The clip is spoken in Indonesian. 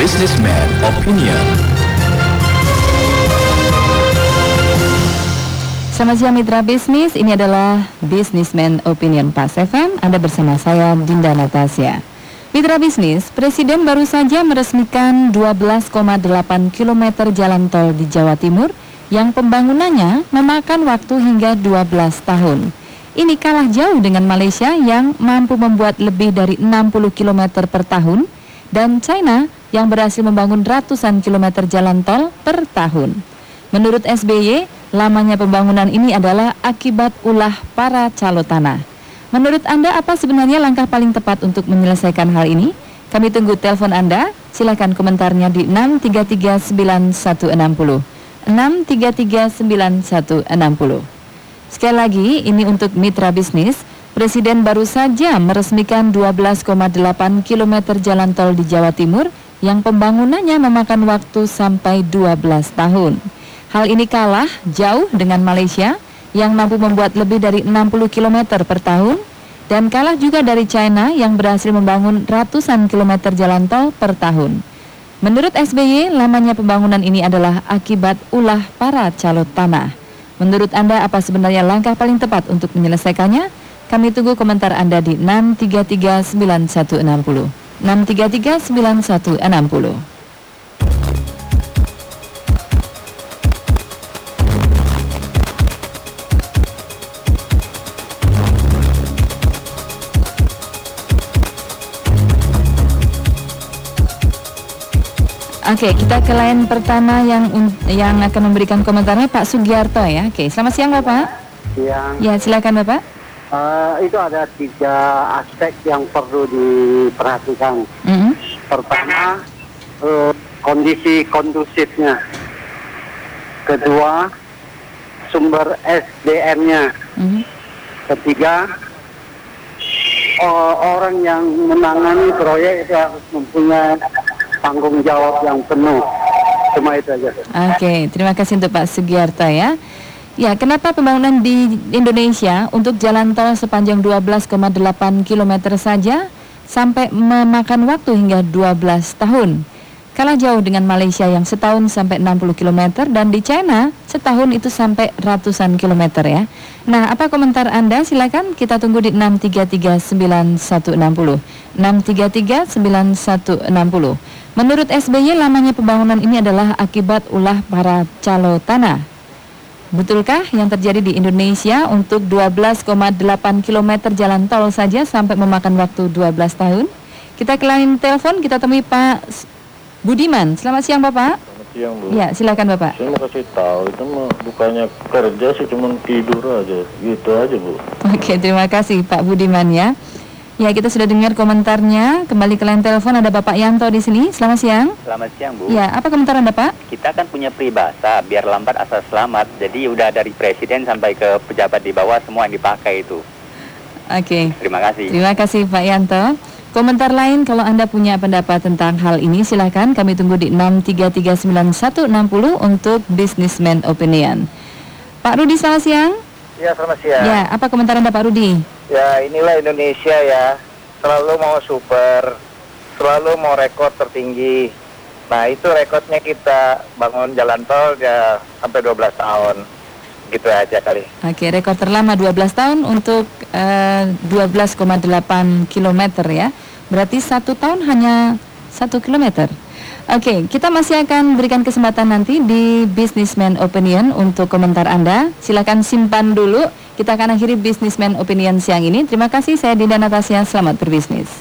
Businessman Opinion. Selamat siang mitra bisnis, ini adalah Businessman Opinion Pas FM. Anda bersama saya Dinda Natasya. Mitra bisnis, Presiden baru saja meresmikan 12,8 km jalan tol di Jawa Timur yang pembangunannya memakan waktu hingga 12 tahun. Ini kalah jauh dengan Malaysia yang mampu membuat lebih dari 60 km per tahun dan China yang berhasil membangun ratusan kilometer jalan tol per tahun. Menurut SBY, lamanya pembangunan ini adalah akibat ulah para calo tanah. Menurut Anda apa sebenarnya langkah paling tepat untuk menyelesaikan hal ini? Kami tunggu telepon Anda. Silakan komentarnya di 6339160. 6339160. Sekali lagi, ini untuk mitra bisnis. Presiden baru saja meresmikan 12,8 km jalan tol di Jawa Timur yang pembangunannya memakan waktu sampai 12 tahun. Hal ini kalah jauh dengan Malaysia yang mampu membuat lebih dari 60 km per tahun dan kalah juga dari China yang berhasil membangun ratusan kilometer jalan tol per tahun. Menurut SBY, lamanya pembangunan ini adalah akibat ulah para calon tanah. Menurut Anda apa sebenarnya langkah paling tepat untuk menyelesaikannya? Kami tunggu komentar Anda di 6339160. 6339160. Oke, kita ke lain pertama yang yang akan memberikan komentarnya Pak Sugiarto ya. Oke, selamat siang Bapak. Siang. Ya, silakan Bapak. Uh, itu ada tiga aspek yang perlu diperhatikan. Mm -hmm. Pertama, uh, kondisi kondusifnya. Kedua, sumber SDM-nya. Mm -hmm. Ketiga, uh, orang yang menangani proyek itu harus mempunyai tanggung jawab yang penuh. Cuma itu aja. Oke, okay, terima kasih untuk Pak Sugiarto ya. Ya, kenapa pembangunan di Indonesia untuk jalan tol sepanjang 12,8 km saja sampai memakan waktu hingga 12 tahun? Kalah jauh dengan Malaysia yang setahun sampai 60 km dan di China setahun itu sampai ratusan kilometer ya. Nah, apa komentar Anda? Silakan kita tunggu di 6339160. 6339160. Menurut SBY, lamanya pembangunan ini adalah akibat ulah para calo tanah. Betulkah yang terjadi di Indonesia untuk 12,8 km jalan tol saja sampai memakan waktu 12 tahun? Kita ke telepon, kita temui Pak Budiman. Selamat siang Bapak. Selamat siang Bu. Ya, silakan Bapak. Saya mau kasih tahu itu mah bukannya kerja sih, cuma tidur aja, gitu aja Bu. Oke, terima kasih Pak Budiman ya. Ya, kita sudah dengar komentarnya. Kembali ke line telepon ada Bapak Yanto di sini. Selamat siang. Selamat siang, Bu. Ya, apa komentar Anda, Pak? Kita kan punya peribahasa, biar lambat asal selamat. Jadi udah dari presiden sampai ke pejabat di bawah semua yang dipakai itu. Oke. Terima kasih. Terima kasih Pak Yanto. Komentar lain kalau Anda punya pendapat tentang hal ini silakan kami tunggu di 6339160 untuk Businessman Opinion. Pak Rudi selamat siang. Ya, selamat siang. Ya, apa komentar Anda Pak Rudi? Ya, inilah Indonesia ya. Selalu mau super, selalu mau rekor tertinggi. Nah, itu rekodnya kita bangun jalan tol ya sampai 12 tahun. Gitu aja kali. Oke, rekor terlama 12 tahun untuk uh, 12,8 km ya. Berarti satu tahun hanya satu kilometer. Oke, kita masih akan berikan kesempatan nanti di Businessman Opinion untuk komentar Anda. Silakan simpan dulu kita akan akhiri Businessman Opinion siang ini. Terima kasih, saya Dinda Natasya. Selamat berbisnis.